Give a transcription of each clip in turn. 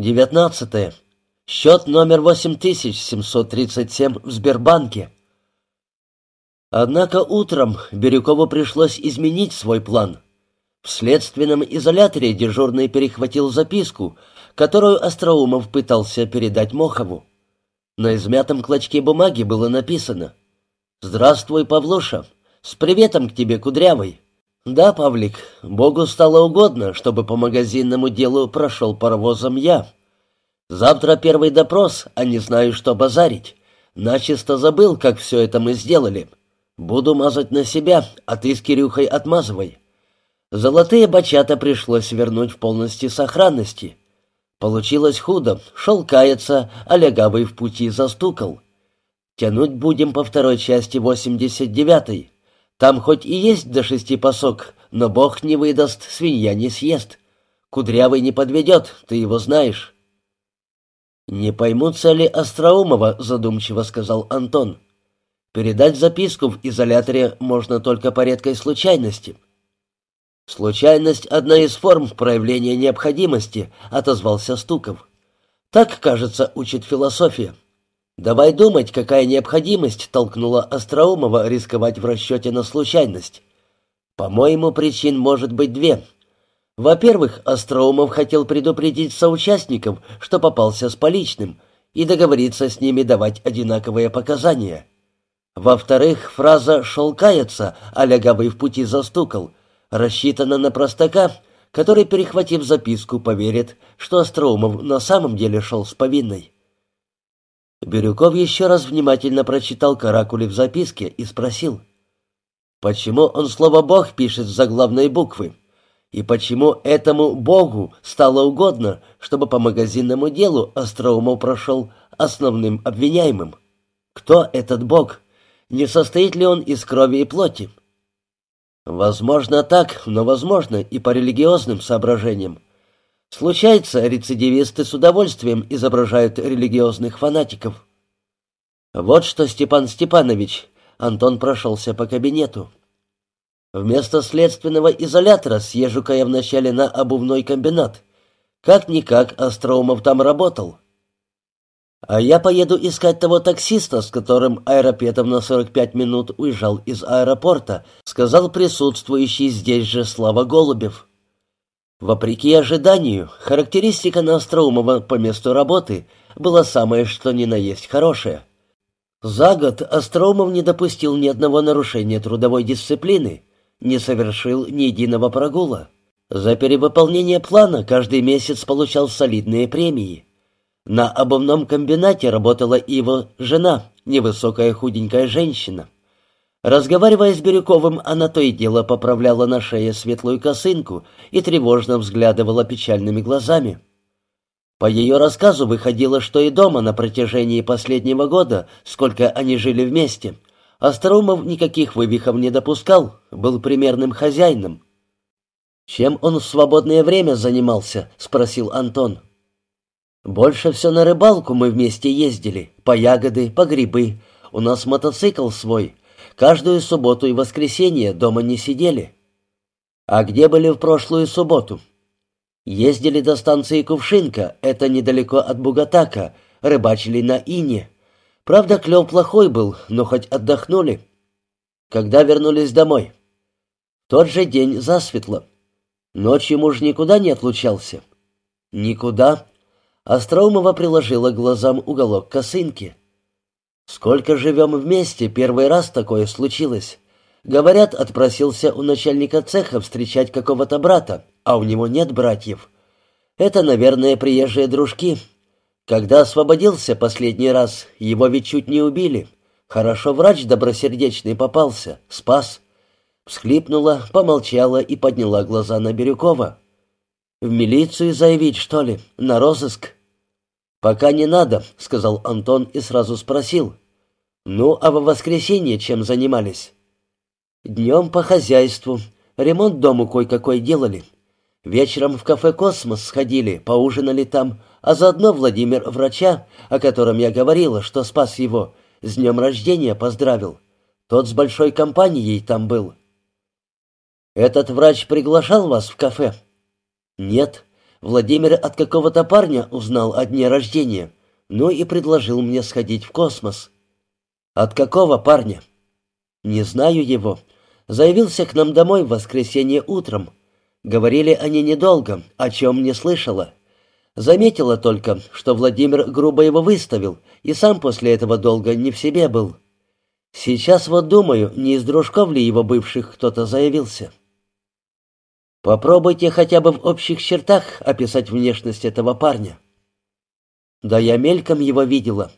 Девятнадцатое. Счет номер 8737 в Сбербанке. Однако утром Бирюкову пришлось изменить свой план. В следственном изоляторе дежурный перехватил записку, которую Остроумов пытался передать Мохову. На измятом клочке бумаги было написано «Здравствуй, Павлуша, с приветом к тебе, Кудрявый». «Да, Павлик, Богу стало угодно, чтобы по магазинному делу прошел паровозом я». Завтра первый допрос, а не знаю, что базарить. Начисто забыл, как все это мы сделали. Буду мазать на себя, а ты с Кирюхой отмазывай. Золотые бачата пришлось вернуть в полности сохранности. Получилось худо, шел каяться, а легавый в пути застукал. Тянуть будем по второй части 89-й. Там хоть и есть до шести пасок, но бог не выдаст, свинья не съест. Кудрявый не подведет, ты его знаешь. «Не поймутся ли Остроумова?» — задумчиво сказал Антон. «Передать записку в изоляторе можно только по редкой случайности». «Случайность — одна из форм проявления необходимости», — отозвался Стуков. «Так, кажется, учит философия. Давай думать, какая необходимость толкнула Остроумова рисковать в расчете на случайность. По-моему, причин может быть две — во-первых, Остроумов хотел предупредить соучастников, что попался с поличным, и договориться с ними давать одинаковые показания. Во-вторых, фраза «шел каяться», а лягавый в пути застукал, рассчитана на простака, который, перехватив записку, поверит, что Остроумов на самом деле шел с повинной. Бирюков еще раз внимательно прочитал каракули в записке и спросил, почему он слово «Бог» пишет с заглавной буквы и почему этому Богу стало угодно, чтобы по магазинному делу Остроумов прошел основным обвиняемым. Кто этот Бог? Не состоит ли он из крови и плоти? Возможно так, но возможно и по религиозным соображениям. Случается, рецидивисты с удовольствием изображают религиозных фанатиков. Вот что, Степан Степанович, Антон прошелся по кабинету. Вместо следственного изолятора съезжу-ка я вначале на обувной комбинат. Как-никак Остроумов там работал. А я поеду искать того таксиста, с которым Аэропетов на 45 минут уезжал из аэропорта, сказал присутствующий здесь же Слава Голубев. Вопреки ожиданию, характеристика на Остроумова по месту работы была самое что ни на есть хорошая. За год Остроумов не допустил ни одного нарушения трудовой дисциплины, не совершил ни единого прогула. За перевыполнение плана каждый месяц получал солидные премии. На обувном комбинате работала его жена, невысокая худенькая женщина. Разговаривая с Бирюковым, она то и дело поправляла на шее светлую косынку и тревожно взглядывала печальными глазами. По ее рассказу выходило, что и дома на протяжении последнего года, сколько они жили вместе, Остроумов никаких вывихов не допускал, был примерным хозяином. «Чем он в свободное время занимался?» — спросил Антон. «Больше все на рыбалку мы вместе ездили, по ягоды, по грибы. У нас мотоцикл свой. Каждую субботу и воскресенье дома не сидели». «А где были в прошлую субботу?» «Ездили до станции Кувшинка, это недалеко от Бугатака, рыбачили на Ине. Правда, клев плохой был, но хоть отдохнули. Когда вернулись домой? Тот же день засветло. Ночью муж никуда не отлучался. Никуда. Остроумова приложила глазам уголок косынки. Сколько живем вместе, первый раз такое случилось. Говорят, отпросился у начальника цеха встречать какого-то брата, а у него нет братьев. Это, наверное, приезжие дружки, когда освободился последний раз, его ведь чуть не убили. Хорошо врач добросердечный попался, спас. Всхлипнула, помолчала и подняла глаза на Бирюкова. «В милицию заявить, что ли? На розыск?» «Пока не надо», — сказал Антон и сразу спросил. «Ну, а во воскресенье чем занимались?» «Днем по хозяйству. Ремонт дому кое-какой делали. Вечером в кафе «Космос» сходили, поужинали там, а заодно Владимир врача, о котором я говорила, что спас его, с днем рождения поздравил. Тот с большой компанией там был. Этот врач приглашал вас в кафе? Нет. Владимир от какого-то парня узнал о дне рождения, ну и предложил мне сходить в космос. От какого парня? Не знаю его. Заявился к нам домой в воскресенье утром. Говорили они недолго, о чем не слышала. Заметила только, что Владимир грубо его выставил, и сам после этого долго не в себе был. Сейчас вот думаю, не из дружков ли его бывших кто-то заявился. Попробуйте хотя бы в общих чертах описать внешность этого парня. Да я мельком его видела.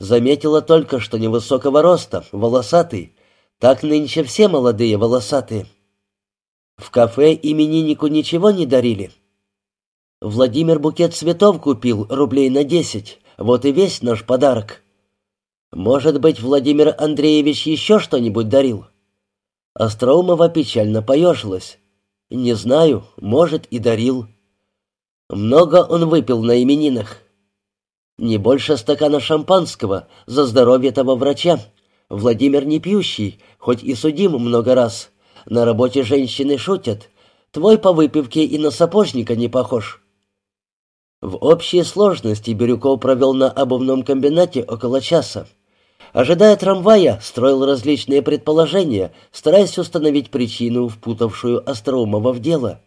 Заметила только, что невысокого роста, волосатый. Так нынче все молодые волосатые. В кафе имениннику ничего не дарили. Владимир букет цветов купил рублей на десять. Вот и весь наш подарок. Может быть, Владимир Андреевич еще что-нибудь дарил? Остроумова печально поежилась. Не знаю, может, и дарил. Много он выпил на именинах. Не больше стакана шампанского за здоровье того врача. Владимир не пьющий, хоть и судим много раз. На работе женщины шутят. Твой по выпивке и на сапожника не похож. В общей сложности Бирюков провел на обувном комбинате около часа. Ожидая трамвая, строил различные предположения, стараясь установить причину, впутавшую Остроумова в дело.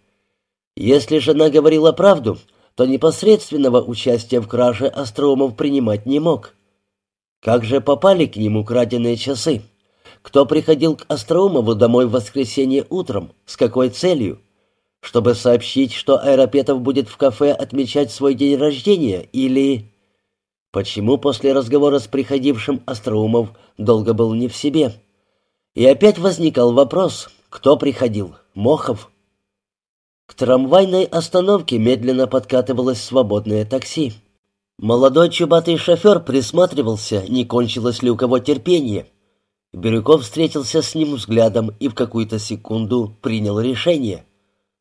Если жена говорила правду, то непосредственного участия в краже Остроумов принимать не мог. Как же попали к нему краденые часы? Кто приходил к Остроумову домой в воскресенье утром? С какой целью? Чтобы сообщить, что Аэропетов будет в кафе отмечать свой день рождения, или... Почему после разговора с приходившим Остроумов долго был не в себе? И опять возникал вопрос, кто приходил, Мохов? К трамвайной остановке медленно подкатывалось свободное такси. Молодой чубатый шофер присматривался, не кончилось ли у кого терпение. Бирюков встретился с ним взглядом и в какую-то секунду принял решение.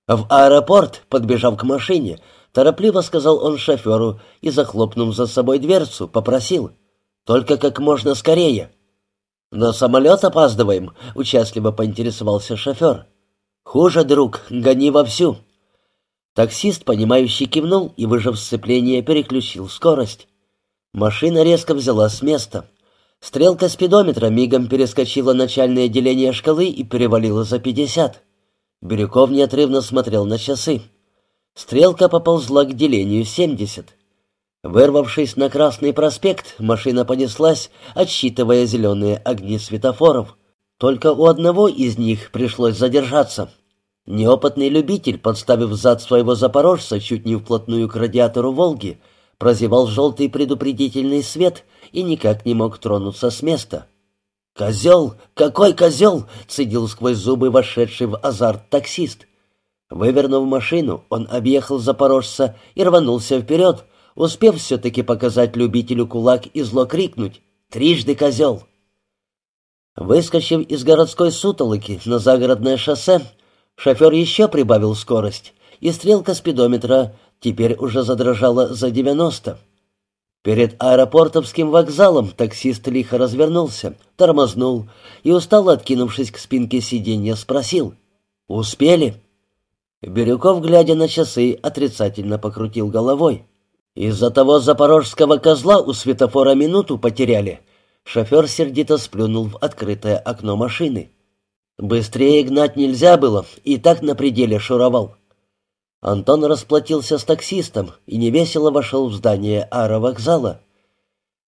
В аэропорт, подбежав к машине, Торопливо сказал он шоферу и, захлопнув за собой дверцу, попросил. «Только как можно скорее». «На самолет опаздываем», — участливо поинтересовался шофер. «Хуже, друг, гони вовсю». Таксист, понимающий, кивнул и, выжав сцепление, переключил скорость. Машина резко взяла с места. Стрелка спидометра мигом перескочила начальное деление шкалы и перевалила за пятьдесят. Бирюков неотрывно смотрел на часы. Стрелка поползла к делению 70. Вырвавшись на Красный проспект, машина понеслась, отсчитывая зеленые огни светофоров. Только у одного из них пришлось задержаться. Неопытный любитель, подставив зад своего запорожца чуть не вплотную к радиатору «Волги», прозевал желтый предупредительный свет и никак не мог тронуться с места. «Козел! Какой козел!» — цедил сквозь зубы вошедший в азарт таксист. Вывернув машину, он объехал запорожца и рванулся вперед, успев все-таки показать любителю кулак и зло крикнуть «Трижды козел!». Выскочив из городской сутолоки на загородное шоссе, шофер еще прибавил скорость, и стрелка спидометра теперь уже задрожала за 90. Перед аэропортовским вокзалом таксист лихо развернулся, тормознул и, устало откинувшись к спинке сиденья, спросил «Успели?» Бирюков, глядя на часы, отрицательно покрутил головой. «Из-за того запорожского козла у светофора минуту потеряли». Шофер сердито сплюнул в открытое окно машины. «Быстрее гнать нельзя было, и так на пределе шуровал». Антон расплатился с таксистом и невесело вошел в здание аэровокзала.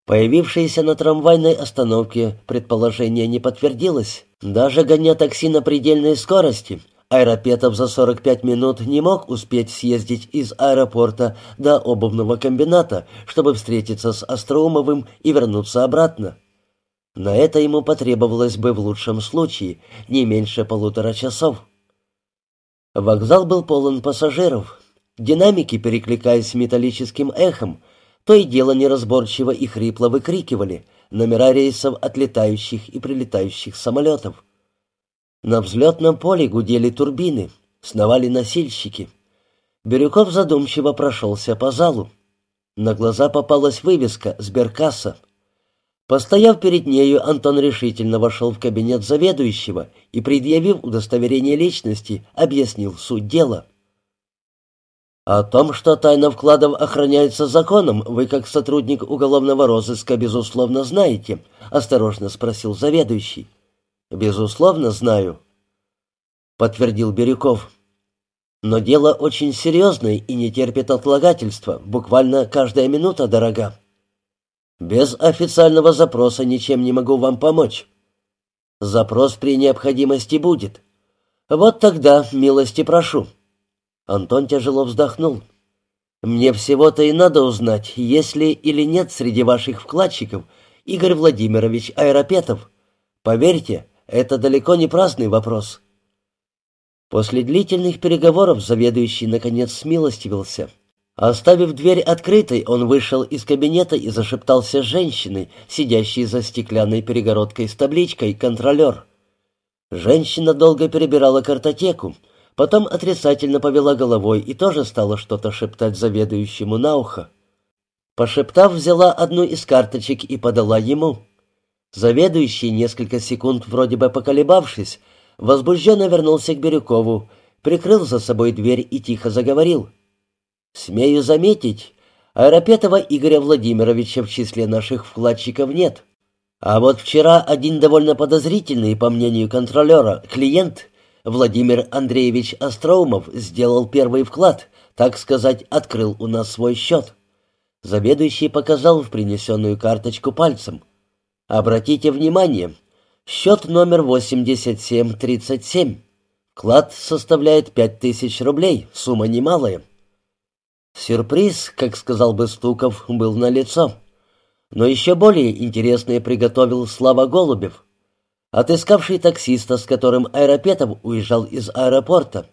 Появившееся на трамвайной остановке предположение не подтвердилось. Даже гоня такси на предельной скорости — Аэропетов за 45 минут не мог успеть съездить из аэропорта до обувного комбината, чтобы встретиться с Остроумовым и вернуться обратно. На это ему потребовалось бы в лучшем случае не меньше полутора часов. Вокзал был полон пассажиров. Динамики, перекликаясь металлическим эхом, то и дело неразборчиво и хрипло выкрикивали номера рейсов отлетающих и прилетающих самолетов. На взлетном поле гудели турбины, сновали носильщики. Бирюков задумчиво прошелся по залу. На глаза попалась вывеска «Сберкасса». Постояв перед нею, Антон решительно вошел в кабинет заведующего и, предъявив удостоверение личности, объяснил суть дела. «О том, что тайна вкладов охраняется законом, вы, как сотрудник уголовного розыска, безусловно, знаете», — осторожно спросил заведующий. «Безусловно, знаю», — подтвердил Бирюков. «Но дело очень серьезное и не терпит отлагательства. Буквально каждая минута дорога. Без официального запроса ничем не могу вам помочь. Запрос при необходимости будет. Вот тогда милости прошу». Антон тяжело вздохнул. «Мне всего-то и надо узнать, есть ли или нет среди ваших вкладчиков Игорь Владимирович Аэропетов. Поверьте, это далеко не праздный вопрос». После длительных переговоров заведующий наконец смилостивился. Оставив дверь открытой, он вышел из кабинета и зашептался с женщиной, сидящей за стеклянной перегородкой с табличкой «Контролер». Женщина долго перебирала картотеку, Потом отрицательно повела головой и тоже стала что-то шептать заведующему на ухо. Пошептав, взяла одну из карточек и подала ему. Заведующий, несколько секунд вроде бы поколебавшись, возбужденно вернулся к Бирюкову, прикрыл за собой дверь и тихо заговорил. «Смею заметить, Аэропетова Игоря Владимировича в числе наших вкладчиков нет. А вот вчера один довольно подозрительный, по мнению контролера, клиент Владимир Андреевич Остроумов сделал первый вклад, так сказать, открыл у нас свой счет. Заведующий показал в принесенную карточку пальцем. Обратите внимание, счет номер 8737. Вклад составляет 5000 рублей, сумма немалая. Сюрприз, как сказал бы Стуков, был налицо. Но еще более интересное приготовил Слава Голубев отыскавший таксиста, с которым Аэропетов уезжал из аэропорта.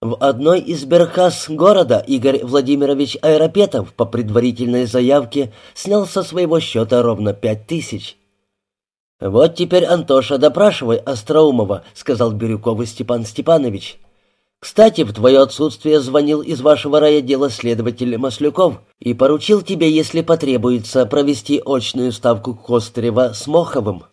В одной из берхас города Игорь Владимирович Аэропетов по предварительной заявке снял со своего счета ровно пять тысяч. «Вот теперь, Антоша, допрашивай Остроумова», — сказал Бирюкову Степан Степанович. «Кстати, в твое отсутствие звонил из вашего райотдела следователь Маслюков и поручил тебе, если потребуется, провести очную ставку Костырева с Моховым».